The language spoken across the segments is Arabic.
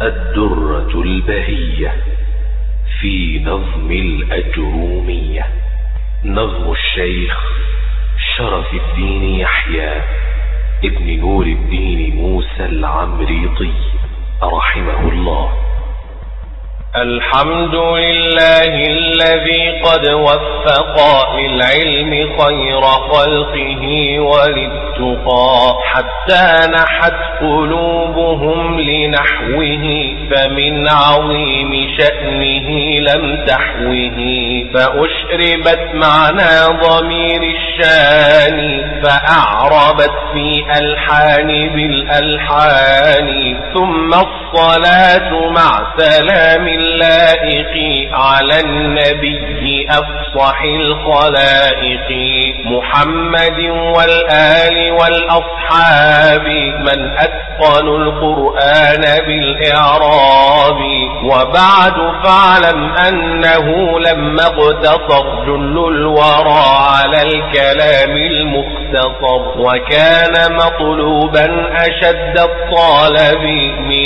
الدرة البهية في نظم الأجرومية. نظم الشيخ شرف الدين يحيى ابن نور الدين موسى العمريطي رحمه الله. الحمد لله الذي قد وفق للعلم خير خلقه وللتقى. حتى نحت قلوبهم لنحوه فمن عظيم شأنه لم تحوه. فأشربت معنى ضمير الشان فأعربت في ألحان بالألحان. ثم الصلاة مع سلام اللائق على النبي أفصح الخلائق. محمد والآل والأصحاب من أتقن القرآن بالإعراب. وبعد فاعلم أنه لما جل الورى على الكلام المختصر وكان مطلوبا أشد الطالب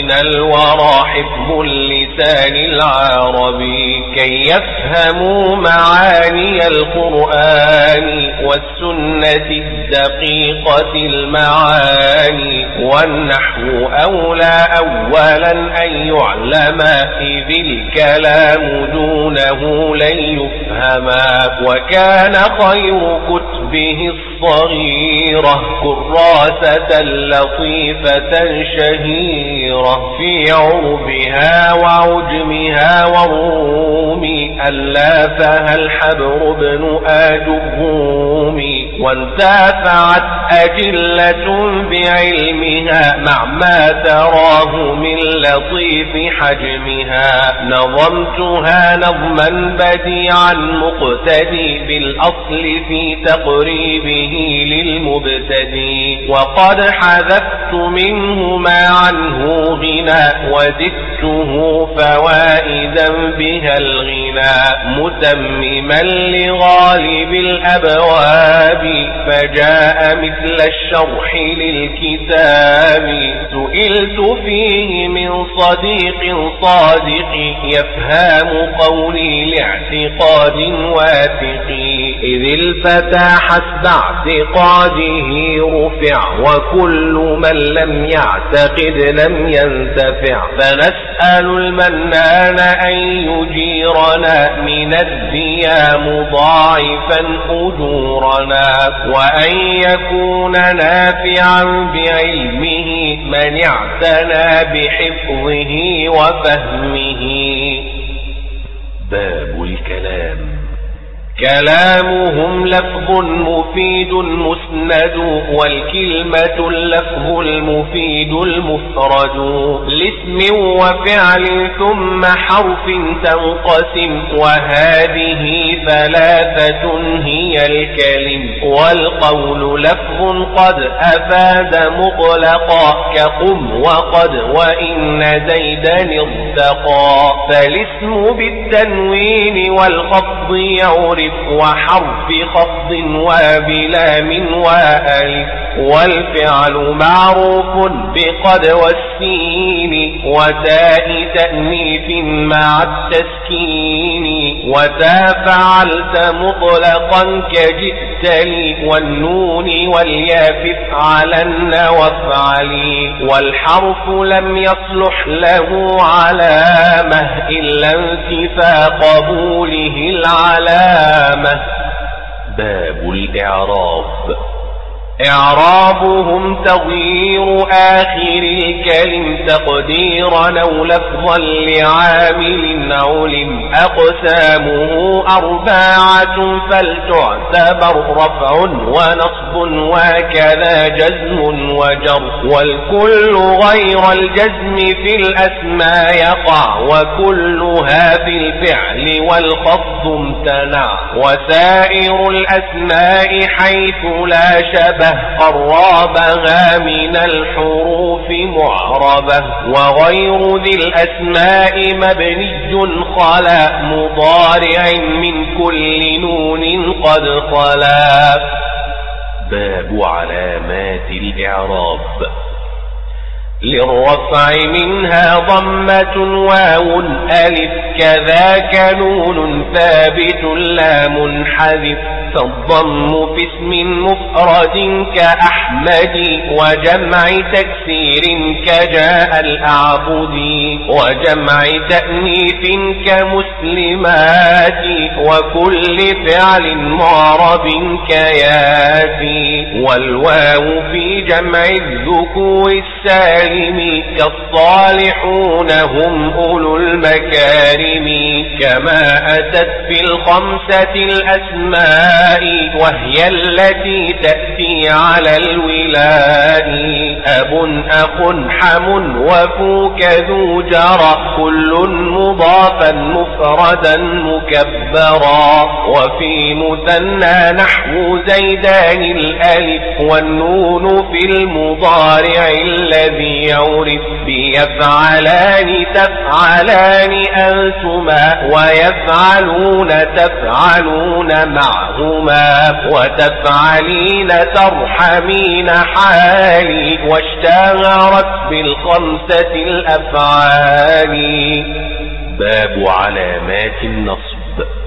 من الورى حفظ اللسان العربي كي يفهموا معاني القرآن والسنة الدقيقة المعاني والنحو أولى أولا أن يعلم إذ الكلام دونه لن يفهما وكان خير كتبه الصغيرة كراسة لطيفة شهيرة. في عربها وعجمها والروم ألافها الحبر بن آجروم وانتفعت أجلة بعلمها مع ما تراه من لطيف حجمها نظمتها نظما بديعا مقتدي بالأصل في تقريبه للمبتدي وقد حذفت منه ما عنه غنى وزدته فوائدا بها الغنى متمما لغالب الأبواب فجاء مثل الشرح للكتاب سئلت فيه من صديق صادق يفهم قولي لاعتقاد واثق. إذ الفتى حسب اعتقاده رفع وكل من لم يعتقد لم ينتفع. فنسأل المنان أن يجيرنا من الديا مضاعفا أجورنا وأن يكون نافعا بعلمه من اعتنى بحفظه وفهمه. باب الكلام. كلامهم لفظ مفيد مسند والكلمة اللفظ المفيد المفرد. لاسم وفعل ثم حرف تنقسم وهذه ثلاثة هي الكلم. والقول لفظ قد أفاد مطلقا كقم وقد وإن زيدا ارتقى فالاسم بالتنوين والخفض يعرف وحرف خفض وبلام وألف والفعل معروف بقد والسين وتاء تأنيث مع التسكين. وتا فعلت مطلقا كجئت لي والنون والياء فعلا وافعلي والحرف لم يصلح له علامة إلا انتفى قبوله العلامة. باب الإعراب. إعرابهم تغيير آخر الكلم تقديرا أو لفظا لعامل علم أقسامه أربعة فلتعتبر رفع ونصب وكذا جزم وجر والكل غير الجزم في الأسماء يقع وكلها في الفعل والخفض امتنع وسائر الأسماء حيث لا شبه قرابها من الحروف معربة وغير ذي الأسماء مبني خلا مضارع من كل نون قد خلا. باب علامات الإعراب. للرفع منها ضمة واو ألف كذاك نون ثابت لا منحذف. فالضم في اسم مفرد كأحمد وجمع تكسير كجاء الأعبدي وجمع تأنيث كمسلمات وكل فعل معرب كياتي. والواو في جمع الذكور السالم كالصالحون هم أولو المكارم كما أتت في الخمسة الأسماء وهي التي تأتي على الولاء. أب أخ حم وفوك ذو جرى كل مضافا مفردا مكبرا. وفي مثنى نحو زيدان الألف والنون في المضارع الذي يعرف بيفعلان تفعلان أنتما ويفعلون تفعلون معهما وتفعلين ترحمين حالي واشتهرت بالخمسة الأفعال. باب علامات النصب.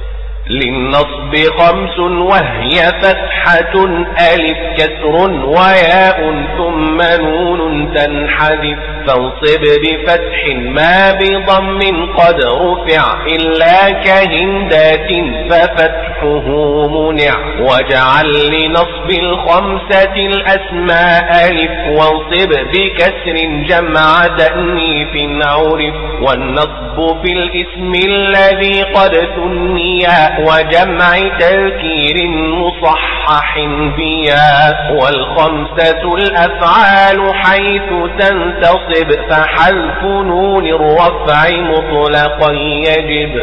للنصب خمس وهي فتحة ألف كسر وياء ثم نون تنحذف. فانصب بفتح ما بضم قد رفع إلا كهندات ففتحه منع. واجعل لنصب الخمسة الأسماء ألف وانصب بكسر جمع تأنيف عرف. والنصب في الاسم الذي قد ثنيا وجمع تذكير مصحح بيا والخمسة الأفعال حيث تنتصب فحذف نون الرفع مطلقا يجب.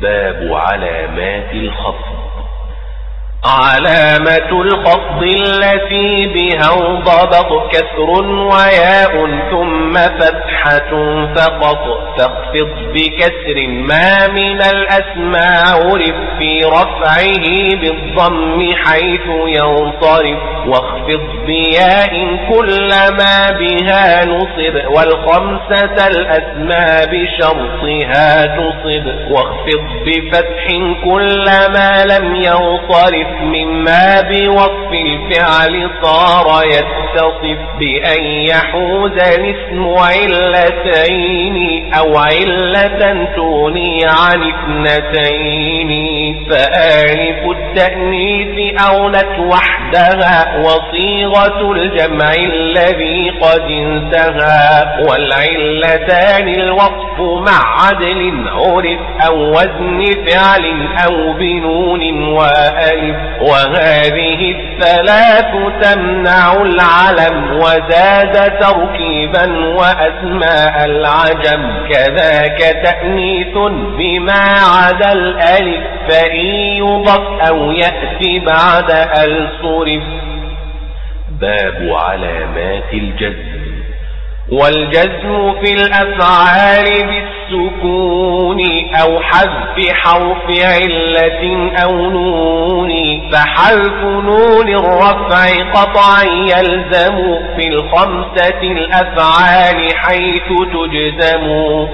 باب علامات الخفض. علامة الخفض التي بها انضبط كسر وياء ثم فتحة فقط. فاخفض بكسر ما من الأسماء عرف في رفعه بالضم حيث ينصرف. واخفض بياء كل ما بها نصب والخمسة الأسماء بشرطها تصب. واخفض بفتح كل ما لم ينصرف. مما بوصف الفعل صار يتصف بأن يحوز الاسم علتين أو علة تغني عن اثنتين. فآلف التأنيث أولت وحدها وصيغة الجمع الذي قد انتهى. والعلتان الوصف مع عدل عرف أو وزن فعل أو بنون وألف وهذه الثلاث تمنع العلم وزاد تركيبا وأسماء العجم. كذاك تأنيث بما عدا الألف فإن يضف أو يأتي بعد الصرف باب علامات الجزم والجزم في الأفعال بالسكون أو حذف حرف علة أو نون فحذف نون الرفع قطعا يلزم في الخمسة الأفعال حيث تجزم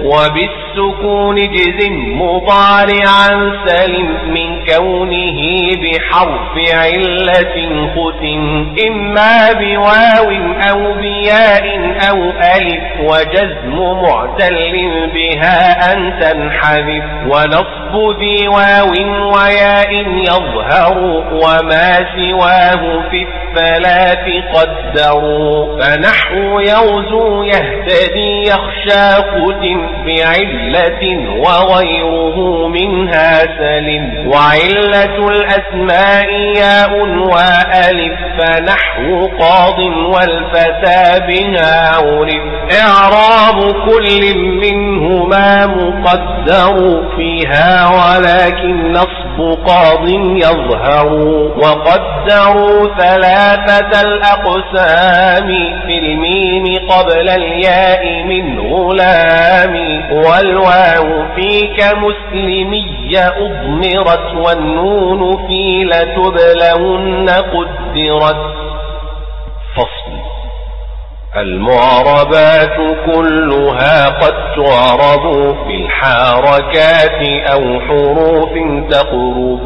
وبالسكون جزم مضارعا سلم من كونه بحرف علة ختم إما بواو أو بياء أو ألف وجزم معتل بها أن تنحذف ذي واو وياء يظهر وما سواه في الثلاث قدروا. فنحو يغزو يهتدي يخشى ختم بعلة وغيره منها سلم. وعلة الأسماء ياء وألف فنحو قاض والفتى بها عرف. إعراب كل منهما مقدر فيها ولكن نصب قاض يظهر. وقدروا ثلاثة الأقسام في الميم قبل الياء من غلام. والواو فيك مسلمية أضمرت والنون في لتبلون قدرت. فصل. المعربات كلها قد تعرب بالحركات أو حروف تقرب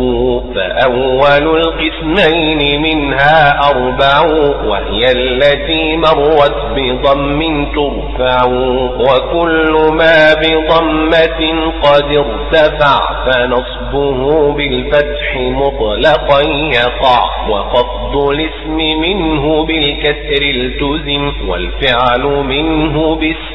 فأول القسمين منها أربع وهي التي مرت بضم ترفع وكل ما بضمة قد ارتفع فنصبه بالفتح مطلقا يقع وخفض الاسم منه بالكسر التزم والفعل منه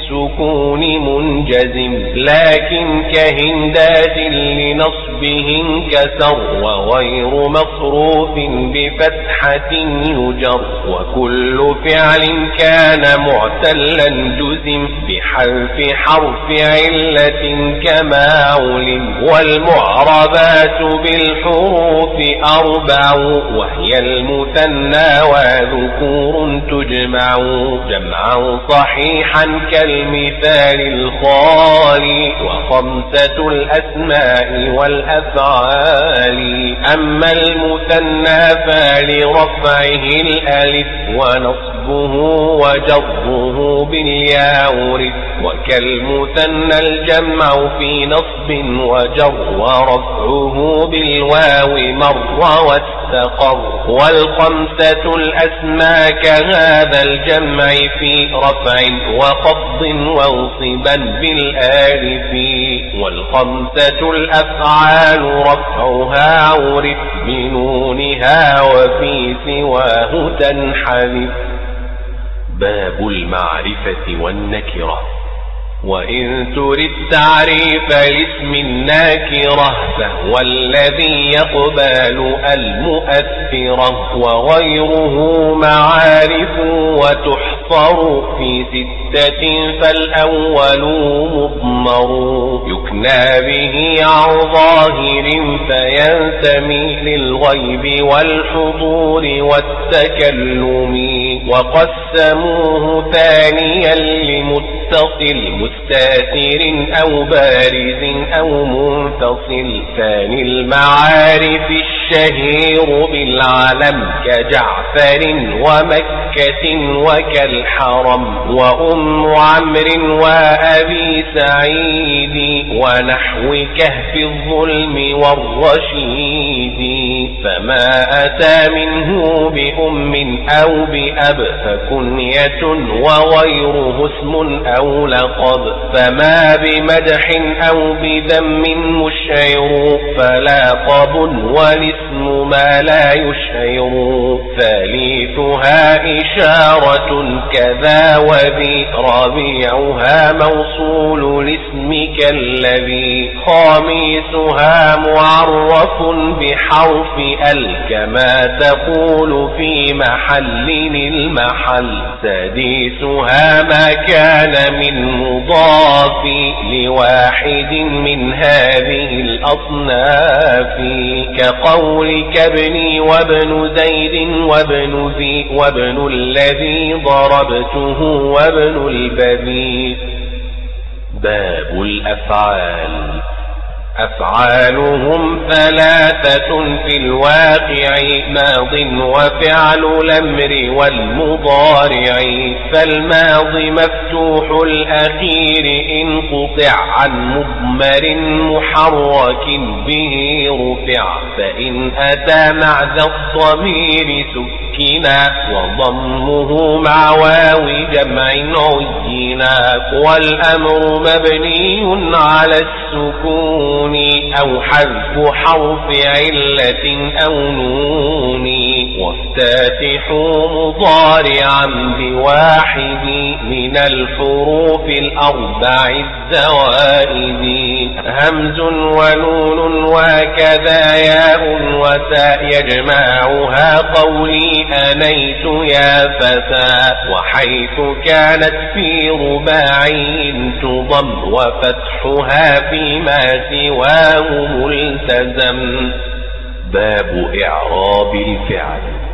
بالسكون منجزم لكن كهندات لنصبه انكسر وغير مصروف بفتحة يجر. وكل فعل كان معتلا جزم بحذف حرف علة كما علم. والمعربات بالحروف أربع وهي المثنى وذكور تجمع. جمعا صحيحا كالمثال الخالي وخمسة الأسماء والأفعال. أما المثنى فلرفعه الألف ونصبه وجره بالياء وكالمثنى الجمع في نصب وجر ورفعه بالواو مر واستقر والخمسة الأسماء كهذا الجمع في رفع وخفض وانصبا بالآلف والخمسة الأفعال رفعها عرف بنونها وفي سواه تنحذف باب المعرفة والنكرة. وإن تريد تعريف الاسم الناكرة فهو الذي يقبل المؤثرة وغيره معارف وتحصر في ستة فالأول مضمر يكنى به عن ظاهر فينتمي للغيب والحضور والتكلم وقسموه ثانيا لمتصل مستاثر أو بارز أو منفصل ثاني المعارف الشهير بالعلم كجعفر ومكة وكالحرم وأم عمرو وأبي سعيد ونحو كهف الظلم والرشيد فما أتى منه بأم أو بأب فكنية وغيره اسم أو لقب. فما بمدح أو بذم مشعر فلاقب والاسم ما لا يشعر. ثالثها إشارة كذا وذي ربيعها موصول الاسم كالذي خامسها معرف بحرف ال كما تقول في محل المحل سادسها ما كان من مضاف لواحد من هذه الأصناف كقولك ابني وابن زيد وابن ذي وابن الذي ضربته وابن البذيء. باب الأفعال. أفعالهم ثلاثة في الواقع ماض وفعل الأمر والمضارع. فالماض مفتوح الأخير إن قطع عن مضمر محرك به رفع. فإن أتى مع ذا الضمير سكنا وضمه مع واو جمع عينا. والأمر مبني على السكون. أو حذف حرف علة أو نون. وافتاتحوا مضارعا بواحد من الحروف الأربع الزوائد. همز ونون وكذا ياء وتاء يجمعها قولي أنيت يا فتى. وحيث كانت في رباعي تضم وفتحها فيما سواه ملتزم. باب إعراب الفعل.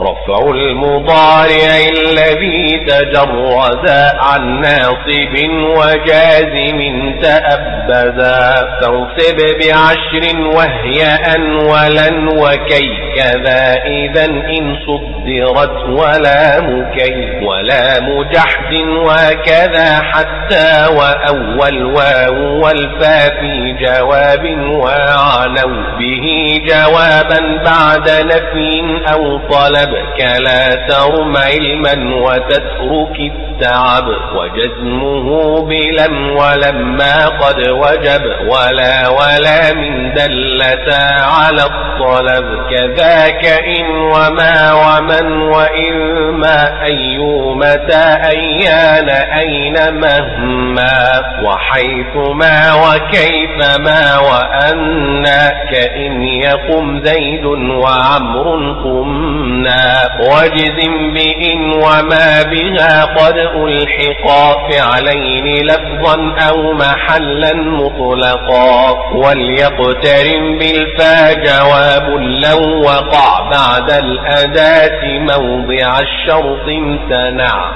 رفع المضارع الذي تجرد عن ناصب وجازم تأبدا فانصب بعشر وهي أنولا وكي كذا إذا إن صدرت ولا مكي ولا مجحد وكذا حتى وأول واو والفا في جواب وعنوا به جوابا بعد نفي أو طلب ربك لا ترم علما وتترك التعب وجزمه بلم ولما قد وجب ولا ولا من دلتا على الطلب كذاك إن وما ومن وإن ما أي متى أيان أين مهما وحيث ما وكيف ما وأنا كإن يقم زيد وعمر قمنا وجزم بإن وما بها قد ألحقا. فعلين لفظا أو محلا مطلقا. وليقترن بالفا جواب لو وقع بعد الأداة موضع الشرط امتنع.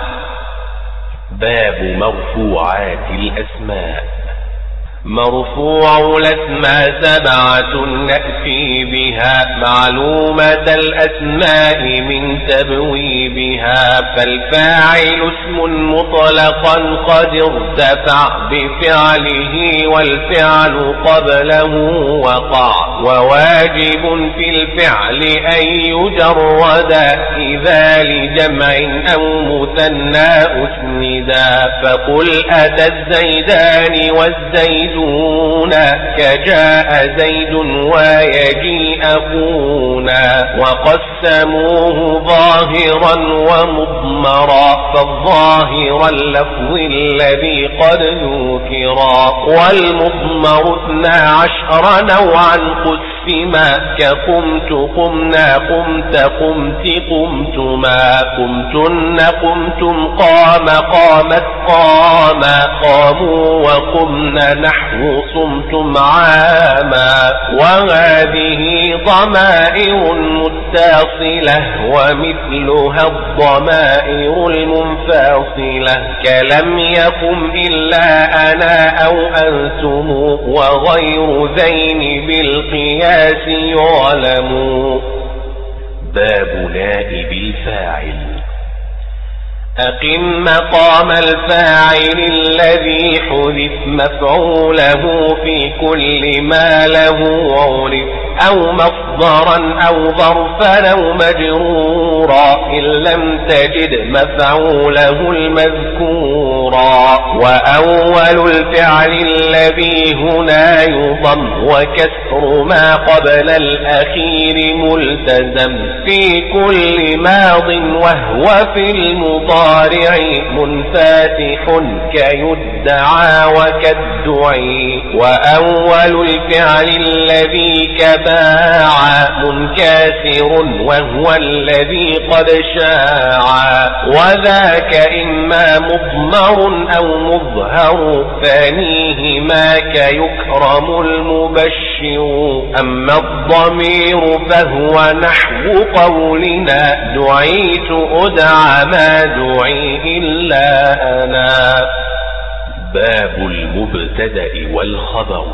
باب مرفوعات الأسماء. مرفوع الأسماء سبعة نأتي بها معلومة الأسماء من تبويبها. فالفاعل اسم مطلقا قد ارتفع بفعله والفعل قبله وقع. وواجب في الفعل أن يجرد إذا لجمع أو مثنى أسندا. فقل أتى الزيدان والزيد يزيدون كجاء زيد ويجيء أخونا وقسموه ظاهرا ومضمرا فالظاهر اللفظ الذي قد ذكرا والمضمر اثنا عشر نوعا قسما كقمت قمنا قمت قمت قمتما قمتن قمتم قام قامت قاما قاموا وقمنا نحو صمتم عاما وهذه ضمائر متصلة ومثلها الضمائر المنفاصلة كلم يكن إلا أنا أو أنتم وغير ذين بالقياس يعلم باب نائب الفاعل. أقم مقام الفاعل الذي حذف مفعوله في كل ما له عرف أو مصدرا أو ظرفا أو مجرورا إن لم تجد مفعوله المذكورا. وأول الفعل الذي هنا يضم وكسر ما قبل الأخير ملتزم في كل ماض وهو في المضارع. منفاتح كيدعى وكالدعي وأول الفعل الذي كباع منكاسر وهو الذي قد شاع وذاك إما مضمر أو مظهر ثانيهما كيكرم المبشر. أما الضمير فهو نحو قولنا. دعيت أدعى ما دعي إلا أنا. باب المبتدأ والخبر.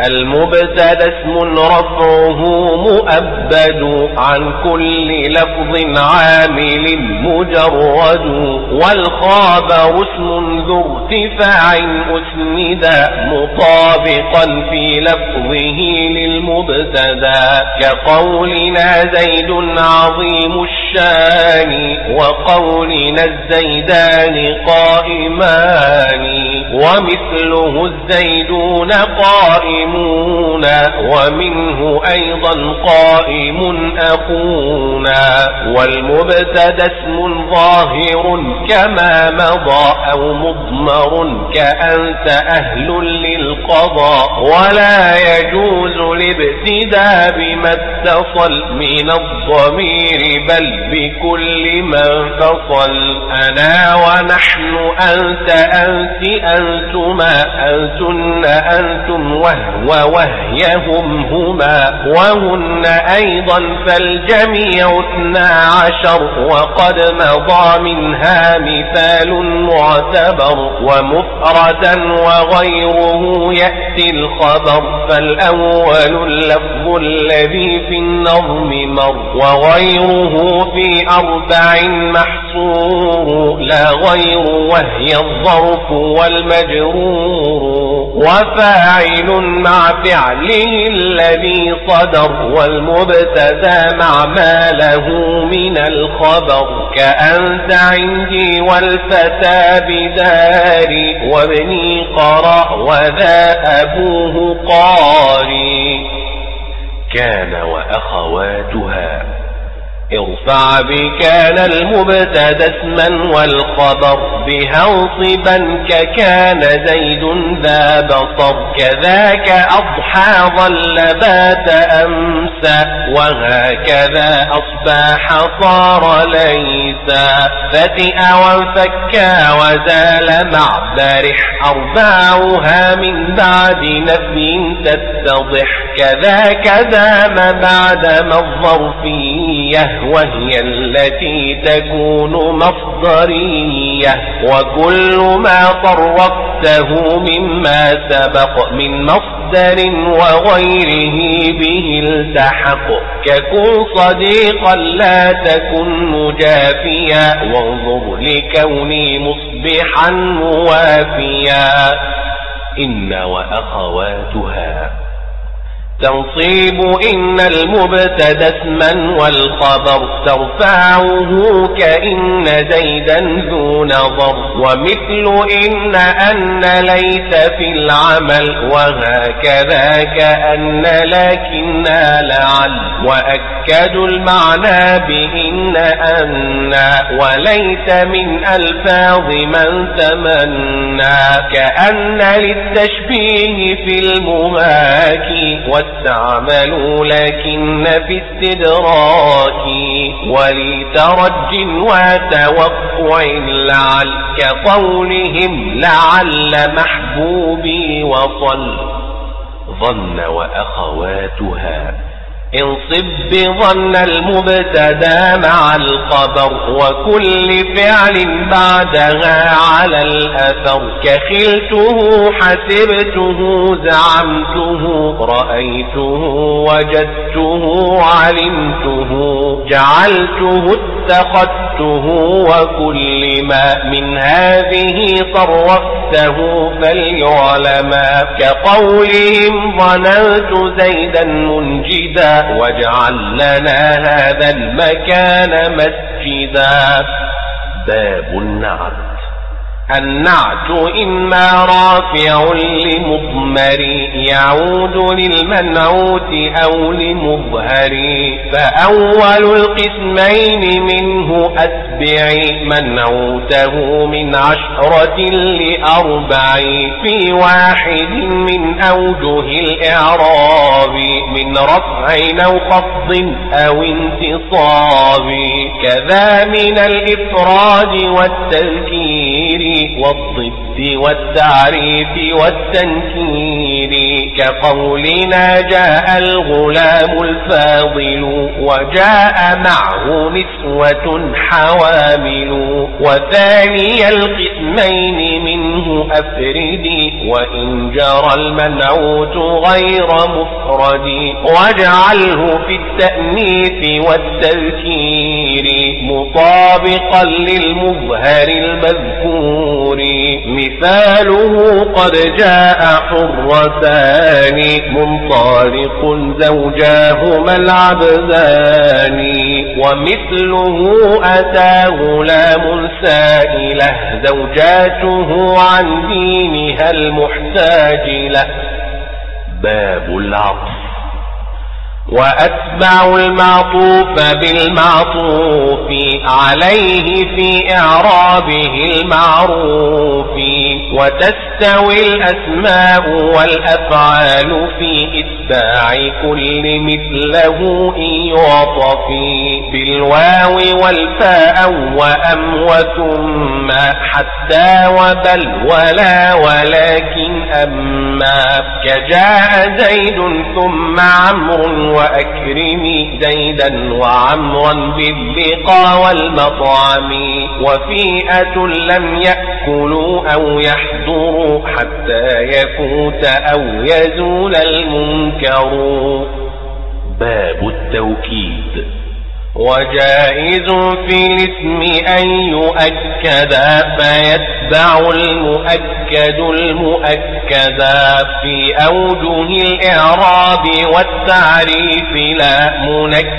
المبتدأ اسم رفعه مؤبد عن كل لفظ عامل مجرد والخابر اسم ذو ارتفاع اسندا مطابقا في لفظه للمبتدأ كقولنا زيد عظيم الشان وقولنا الزيدان قائمان ومثله الزيدون قائمون ومنه أيضا قائم أخونا والمبتدا اسم ظاهر كما مضى أو مضمر كأنت أهل للقضاء ولا يجوز الابتداء بما اتصل من الضمير بل بكل من فصل. أنا ونحن أنت أنت أنتما أنتن أنتم وهو وهيهم هما. وهن أيضا فالجميع اثنا عشر وقد مضى منها مثال معتبر. ومفردا وغيره يأتي الخبر. فالأول اللفظ الذي في النظم مر. وغيره في أربع محصور لا غير وهي الظرف والمجرور. وفاعل مع فعله الذي صدر والمبتدا مع ما له من الخبر. كأنت عندي والفتى بداري وابني قرأ وذا أبوه قاري. كان وأخواتها ارفع بكان المبتدا اسما والخبر بها انصبا ككان زيد ذا بصر كذاك أضحى ظل بات أمسى وهكذا أصبح صار ليسا فتئ وانفكا وزال مع برح أرباعها من بعد نفي تتضح كذاك دام بعد ما الظرفيه وهي التي تكون مصدرية وكل ما طرقته مما سبق من مصدر وغيره به التحق. ككن صديقا لا تكن مجافيا وانظر لكوني مصبحا موافيا إن وأخواتها تنصيب إن المبتدأ اسما والخبر ترفعه كإن زيدا ذو نظر ومثل إن أن ليس في العمل وهكذا كأن لكن لعل وأكد المعنى بإن أن وليس من ألفاظ من تمنى كأن للتشبيه في المهاكي واستعملوا لكن في استدراك ولترج وتوقع لعل كقولهم لعل محبوبي وصل. ظن وأخواتها انصب بظن المبتدا مع الخبر وكل فعل بعدها على الأثر كخلته حسبته زعمته رأيته وجدته علمته جعلته اتخذته وكل ما من هذه صرفته فليعلما كقولهم ظننت زيدا منجدا واجعل لنا هذا المكان مسجدا. باب النعت النعت إما رافع لمضمر يعود للمنعوت أو لمظهر فأول القسمين منه أتبع منعوته من عشرة لأربع. في واحد من أوجه الإعراب من رفع أو خفض أو انتصاب. كذا من الإفراد والتذكير. والضد والتعريف والتنكير كقولنا جاء الغلام الفاضل وجاء معه نسوة حوامل وثاني القسمين منه أفردي وإن جرى المنعوت غير مفرد واجعله في التأنيث والتذكير مطابقا للمظهر المذكور مثاله قد جاء حرتان. منطلق زوجاهما العبدان. ومثله أتى غلام سائله زوجاته عن دينها المحتاج له. باب العطف. وأتبع المعطوف بالمعطوف عليه في إعرابه المعروف وتستوي الأسماء والأفعال في إتباع كل مثله إن يعطف بالواو والفاء وأم وثم حتى وبل ولا ولكن أما كجاء زيد ثم عمرو وأكرمي زيدا وعمرا بالبقى والمطعم. وفيئة لم يأكلوا أو يحضروا حتى يفوت أو يزول المنكر. باب التوكيد. وجائز في الاسم أن يؤكد فيتبع المؤكد المؤكدا في أوجه الإعراب والتعريف لا منكر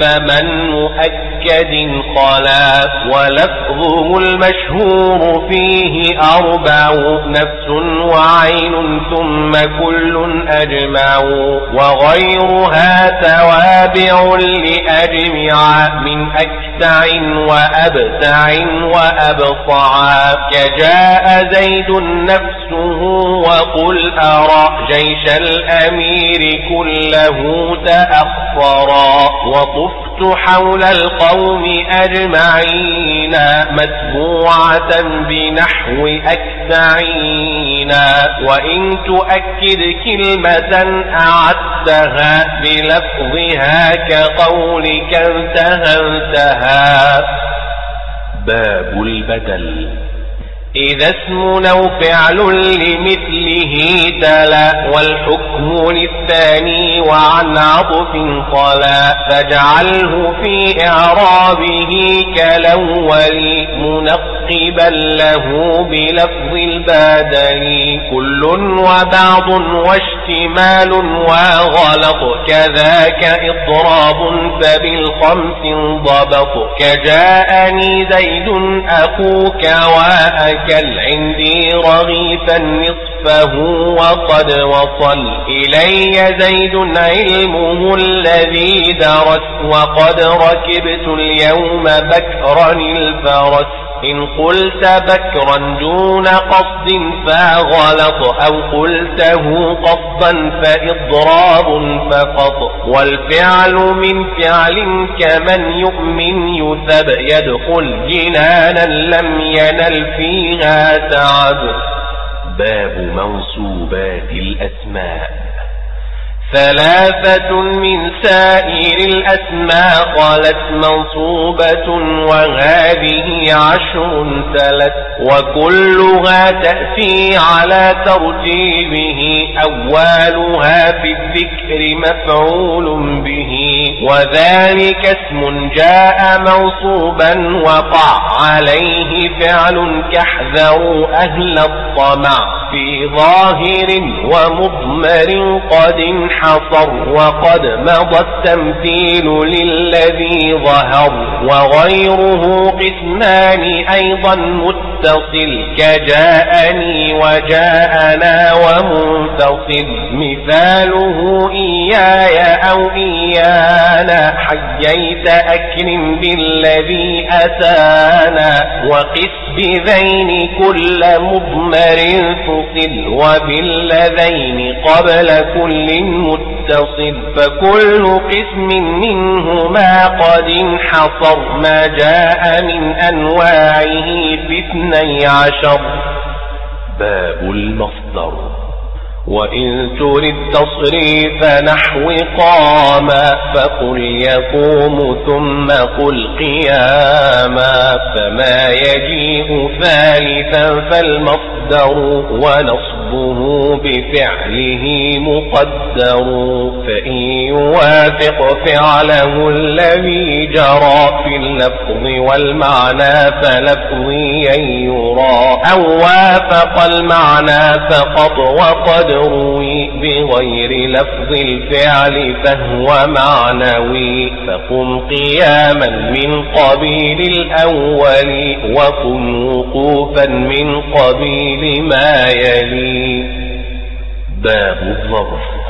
فمن مؤكد خلا ولفظه المشهور فيه أربع نفس وعين ثم كل أجمع وغيرها توابع لأجل جميعا من أكتع وأبتع وأبطع. كجاء زيد نفسه وقل أرى جيش الأمير كله تأخرا. وطفت حول القوم أجمعين متبوعة بنحو أكتعين. وإن تؤكد كلمة أعدتها بلفظها كقولك انتهى باب البدل. إذا اسم أو فعل لمثله تلا والحكم للثاني وعن عطف خلا فاجعله في إعرابه كالأول منقبا له بلفظ البادل كل وبعض واشتمال وغلط كذاك إضراب فبالخمس ضبط كجاءني زيد أخوك وأك كل عندي رغيفا نصفه وقد وصل إلي زيد علمه الذي درس وقد ركبت اليوم بكرا الفرس إن قلت بكرا دون قصد فغلط أو قلته قصدا فإضراب فقط. والفعل من فعل كمن يؤمن يثب يدخل جنانا لم ينل فيها تعب باب منصوبات الأسماء. ثلاثة من سائر الأسماء قالت منصوبة وهذه عشر تلت وكلها تأتي على ترتيبه أولها في الذكر مفعول به وذلك اسم جاء منصوبا وقع عليه فعل كحذروا أهل الطمع في ظاهر ومضمر قد انحصر وقد مضى التمثيل للذي ظهر وغيره قسمان أيضا متصل كجاءني وجاءنا ومنفصل مثاله إياي أو إيانا حييت أكرم بالذي أتانا وقس بذين كل مضمر فصل وبالذين قبل كل متصل فكل قسم منهما قد انحصر ما جاء من أنواعه في اثني عشر. باب المصدر. وإن ترد تصريف نحو قام فقل يقوم ثم قل قياما. فما يجيء ثالثا فالمصدر قدروا ونصبوا ونصبه بفعله مقدر فإن يوافق فعله الذي جرى في اللفظ والمعنى فلفظيا يرى. أو وافق المعنى فقط وقد روي بغير لفظ الفعل فهو معنوي. فقم قياما من قبيل الأول وقم وقوفا من قبيل ما يلي. باب الظرف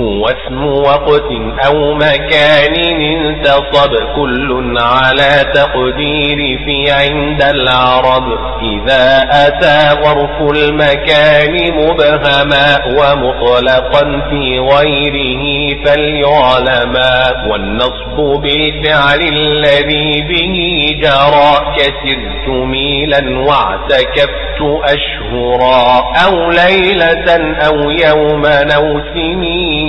هو اسم وقت أو مكان انتصب كل على تقدير في عند العرب. إذا أتى ظرف المكان مبهما ومطلقا في غيره فليعلما والنصب بالفعل الذي به جرى. كسرت ميلا واعتكفت أشهرا أو ليلة أو يوما أو سنين.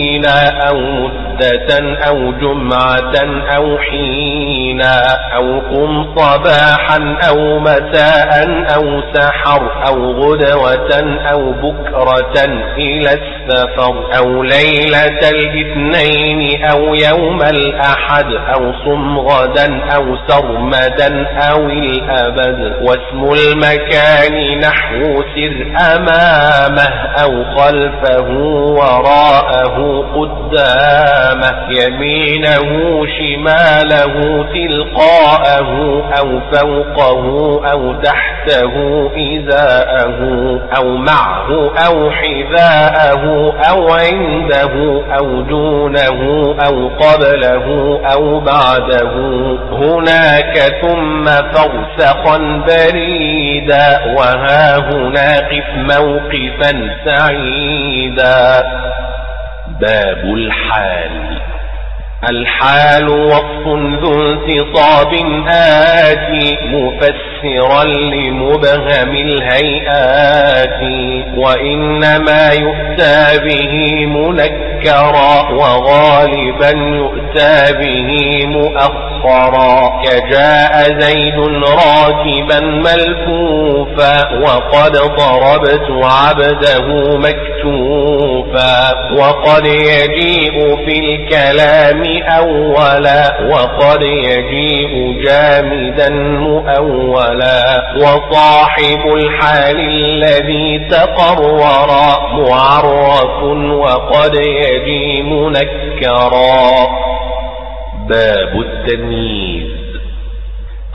أو مدة أو جمعة أو حينا أو قم صباحا أو مساء أو سحر أو غدوة أو بكرة إلى السفر أو ليلة الاثنين أو يوم الأحد أو صم غدا أو سرمدا أو الأبد. واسم المكان نحو سر أمامه أو خلفه وراءه قدامه. يمينه شماله تلقاءه أو فوقه أو تحته إزاءه أو معه أو حذاءه أو عنده أو دونه أو قبله أو بعده. هناك ثم فرسخا بريدا وها هنا قف موقفا سعيدا. باب الحال. الحال وصف ذو انتصاب آتي مفسرا لمبهم الهيئات. وإنما يؤتى به منكرا وغالبا يؤتى به مؤخرا. كجاء زيد راكبا ملفوفا وقد ضربت عبده مكتوفا. وقد يجيء في الكلام أولا وقد يجيء جامدا مؤولا وصاحب الحال الذي تقررا معرف وقد يجي منكرا. باب التمييز.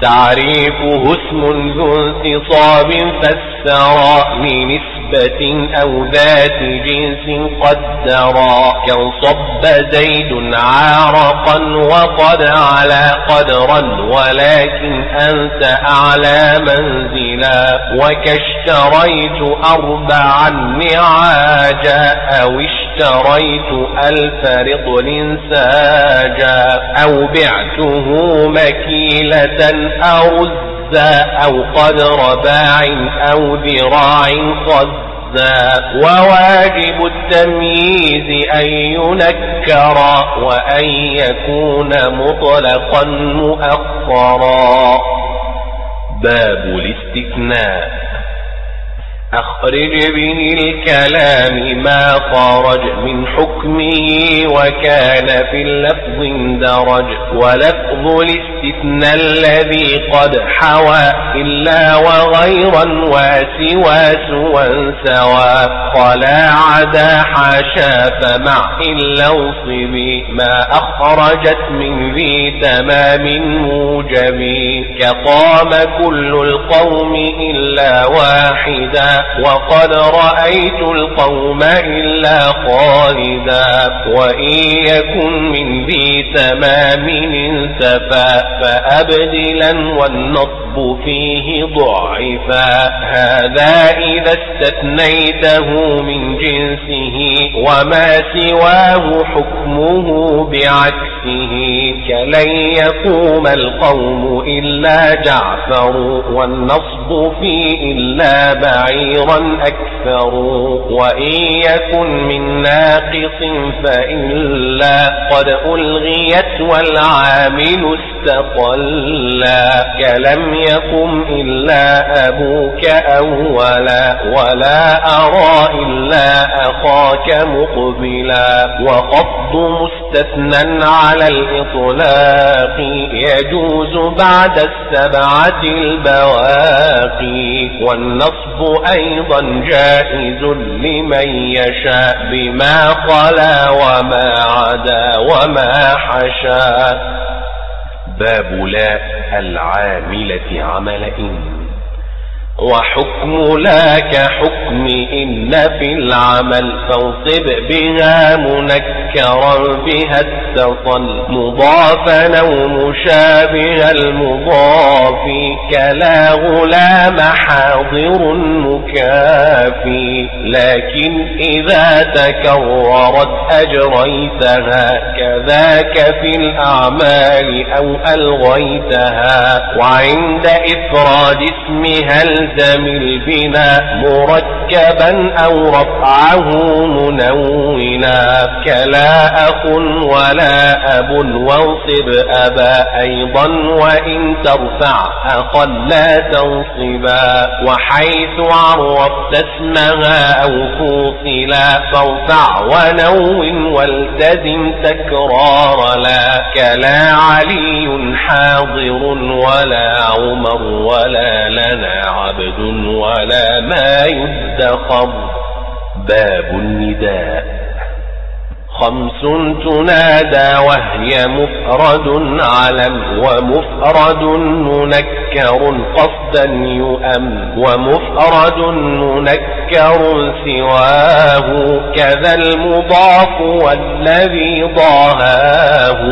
تعريفه اسم ذو انتصاب فسرا لنسبة أو ذات جنس قدرا كانصب زيد عارقا وقد على قدرا ولكن أنت أعلى منزلا. وكاشتريت أربعا نعاجا أو اشتريت ألف رطل ساجا أو بعته مكيلة أرزا أو قدر باع أو ذراع خزا وواجب التمييز أن ينكر وأن يكون مطلقا مؤخرا. باب الاستثناء. أخرج به الكلام ما خرج من حكمه وكان في اللفظ درج ولفظ الاستثناء الذي قد حوى إلا وغيرا وسوى سوى سوى. خلا عدا حاشا فمع إلا وصب ما أخرجت من ذي تمام موجب كقام كل القوم إلا واحدا. وقد رأيت القوم إلا خالدا وإن يكن من ذي تمام انتفى فأبدلا والنصب فيه ضعفا هذا إذا استثنيته من جنسه وما سواه حكمه بعكسه كلن يقوم القوم إلا جعفر والنصب فيه إلا بعير خيرا أكثر وإن يكن من ناقص فإلا قد ألغيت والعامل استقلا. كلم يقم إلا أبوك أولا ولا أرى إلا أخاك مقبلا. وخفض مستثنى على الإطلاق يجوز بعد السبعة البواقي. والنصب أيضا جائز لمن يشاء بما خلا وما عدا وما حشا. باب لا العاملة عمل إن وحكم لا كحكم إن في العمل فانصب بها منكرا بها اتصل مضافا أو مشابه المضاف كلا غلام حاضر مكافي لكن إذا تكررت أجريتها كذاك في الأعمال أو ألغيتها وعند إفراد اسمها يلزم البناء مركبا أو رفعه منونا كلا أخ ولا أب وانصب أبا أيضا وإن ترفع أقل لا تنصبا وحيث عرفت اسمها أو فوصلا فارفع ونو والتزم تكرار لا كلا علي حاضر ولا عمر ولا لنا عبد ولا ما يدخر. باب النداء. خمس تنادى وهي مفرد علم ومفرد منكر قصدا يؤم ومفرد منكر سواه كذا المضاف والذي ضاهاه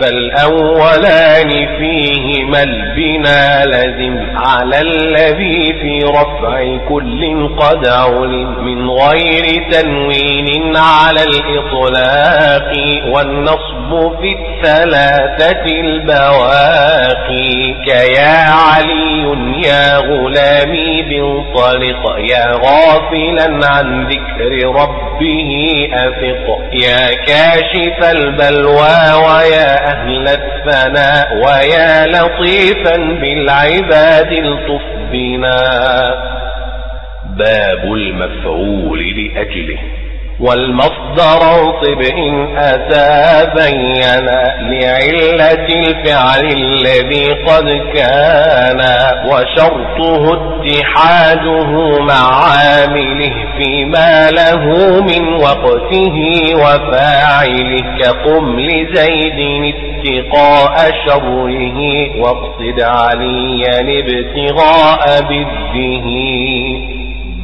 فالأولان فيهما البنا لزم على الذي في رفع كل قد علم من غير تنوين على الإطلاق الباقي والنصب في الثلاثة البواقي. كيا علي يا غلامي بانطلق. يا غافلا عن ذكر ربه أفق يا كاشف البلوى ويا أهل الثناء ويا لطيفا بالعباد الطف بنا باب المفعول لأجله. والمصدر انصب إن أتى بينا لعلة الفعل الذي قد كان وشرطه اتحاده مع عامله فيما له من وقته وفاعله كقم لزيد اتقاء شره واقصد عليا ابتغاء بذه.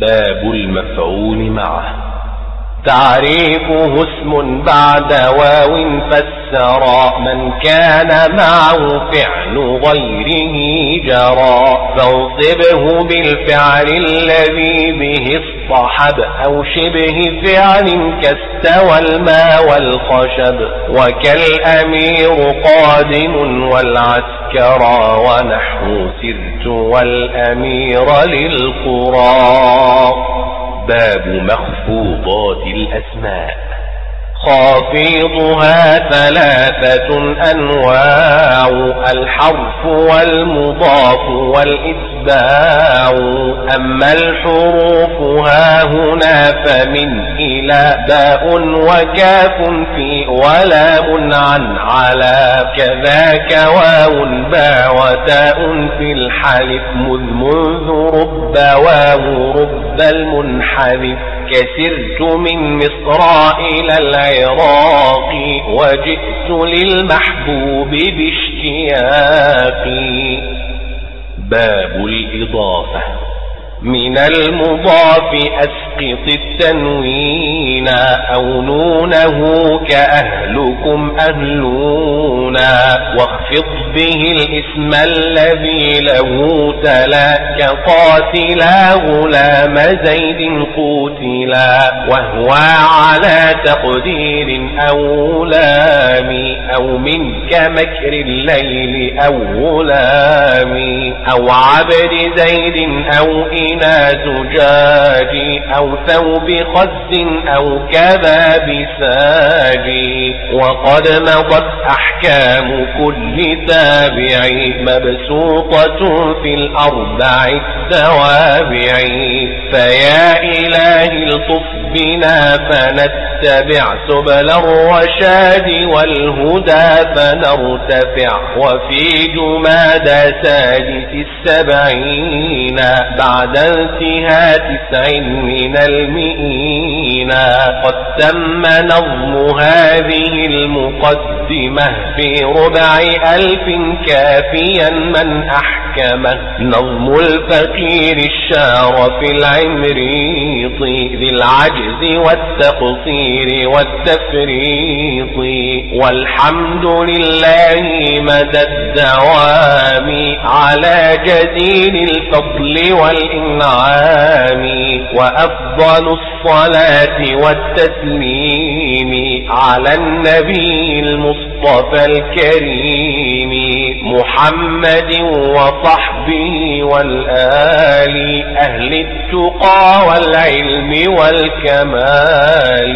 باب المفعول معه. تعريفه اسم بعد واو فسرا. من كان معه فعل غيره جرى فانصبه بالفعل الذي به اصطحب. أو شبه فعل كاستوى الماء والخشب. وكالأمير قادم والعسكرى ونحو سرت والأمير للقرى. باب مخفوضات الأسماء. خافضها ثلاثة أنواع الحرف والمضاف والإتباع. أما الحروف ها هنا فمن إلى باء وكاف في ولام عن على كذاك واو باء وتاء في الحلف. مذ منذ رب واو رب المنحرف. كسرت من مصر إلى العراق وجئت للمحبوب باشتياق باب الإضافة. من المضاف أسقط التنوين أو نونه كأهلكم أهلونا واخفض به الاسم الذي له تلا كقاتلا غلام زيد قوتلا وهو على تقدير أو لام أو من كمكر الليل أو غلام أو عبد زيد أو إن إلى زجاج أو ثوب خز أو كذا بساج وقد مضت أحكام كل تابع مبسوطة في الأربع التوابع فيا إله الطف بنا فنت نتبع سبل الرشاد والهدى فنرتفع. وفي جماد سادس السبعين بعد انتهاء تسع من المئين. قد تم نظم هذه المقدمة في ربع ألف كافيا من أحكمه نظم الفقير الشار في العمريط ذي العجز والتقصير والتفريط. والحمد لله مدى الدوام على جزيل الفضل والإنعام وأفضل الصلاة والتسليم على النبي المصطفى الكريم محمد وصحبه والآل أهل التقى والعلم والكمال.